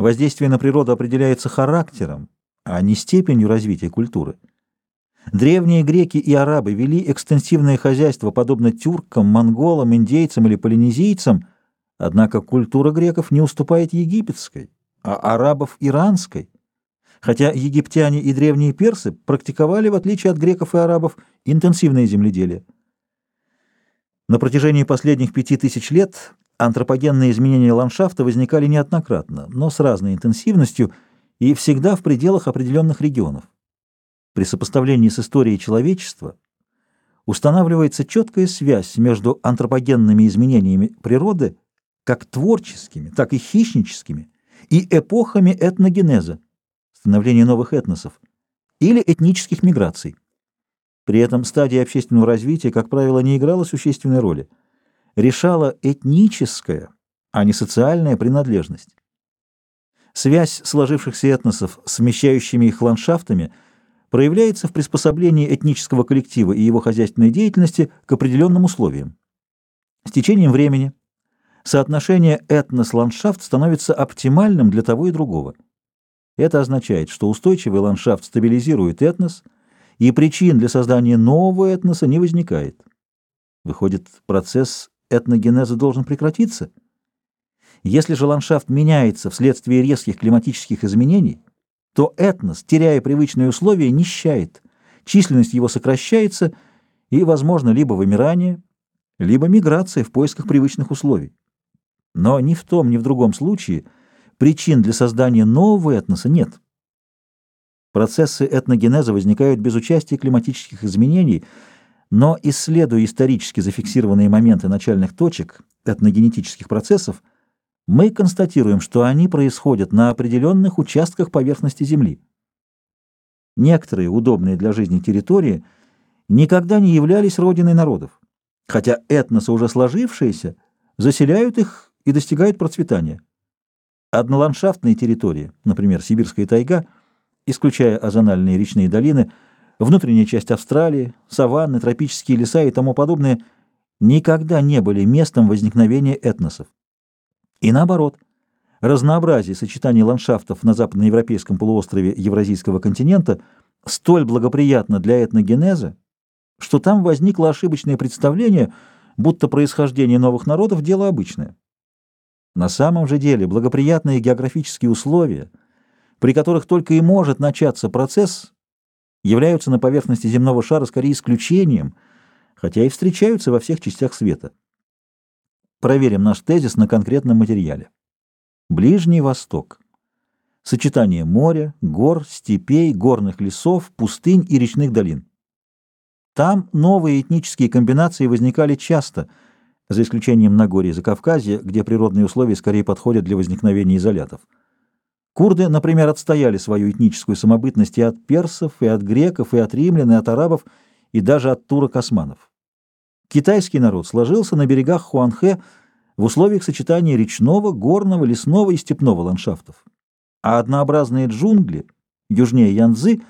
Воздействие на природу определяется характером, а не степенью развития культуры. Древние греки и арабы вели экстенсивное хозяйство, подобно тюркам, монголам, индейцам или полинезийцам, однако культура греков не уступает египетской, а арабов – иранской. Хотя египтяне и древние персы практиковали, в отличие от греков и арабов, интенсивное земледелие. На протяжении последних пяти тысяч лет антропогенные изменения ландшафта возникали неоднократно, но с разной интенсивностью и всегда в пределах определенных регионов. При сопоставлении с историей человечества устанавливается четкая связь между антропогенными изменениями природы, как творческими, так и хищническими, и эпохами этногенеза, становления новых этносов, или этнических миграций. При этом стадия общественного развития, как правило, не играла существенной роли. Решала этническая, а не социальная принадлежность. Связь сложившихся этносов с смещающими их ландшафтами – проявляется в приспособлении этнического коллектива и его хозяйственной деятельности к определенным условиям. С течением времени соотношение этнос-ландшафт становится оптимальным для того и другого. Это означает, что устойчивый ландшафт стабилизирует этнос, и причин для создания нового этноса не возникает. Выходит, процесс этногенеза должен прекратиться? Если же ландшафт меняется вследствие резких климатических изменений, то этнос, теряя привычные условия, нищает, численность его сокращается и, возможно, либо вымирание, либо миграция в поисках привычных условий. Но ни в том, ни в другом случае причин для создания нового этноса нет. Процессы этногенеза возникают без участия климатических изменений, но, исследуя исторически зафиксированные моменты начальных точек этногенетических процессов, мы констатируем, что они происходят на определенных участках поверхности Земли. Некоторые удобные для жизни территории никогда не являлись родиной народов, хотя этносы, уже сложившиеся, заселяют их и достигают процветания. Одноландшафтные территории, например, Сибирская тайга, исключая озональные речные долины, внутренняя часть Австралии, саванны, тропические леса и тому подобное, никогда не были местом возникновения этносов. И наоборот, разнообразие сочетаний ландшафтов на западноевропейском полуострове Евразийского континента столь благоприятно для этногенеза, что там возникло ошибочное представление, будто происхождение новых народов – дело обычное. На самом же деле благоприятные географические условия, при которых только и может начаться процесс, являются на поверхности земного шара скорее исключением, хотя и встречаются во всех частях света. Проверим наш тезис на конкретном материале. Ближний Восток. Сочетание моря, гор, степей, горных лесов, пустынь и речных долин. Там новые этнические комбинации возникали часто, за исключением Нагорья и Закавказья, где природные условия скорее подходят для возникновения изолятов. Курды, например, отстояли свою этническую самобытность и от персов, и от греков, и от римлян, и от арабов, и даже от турок-османов. Китайский народ сложился на берегах Хуанхэ в условиях сочетания речного, горного, лесного и степного ландшафтов. А однообразные джунгли, южнее Янцзы,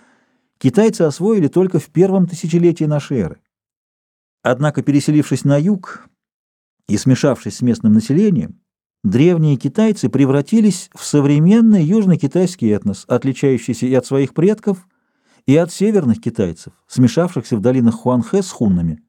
китайцы освоили только в первом тысячелетии нашей эры. Однако, переселившись на юг и смешавшись с местным населением, древние китайцы превратились в современный южно-китайский этнос, отличающийся и от своих предков, и от северных китайцев, смешавшихся в долинах Хуанхэ с хуннами.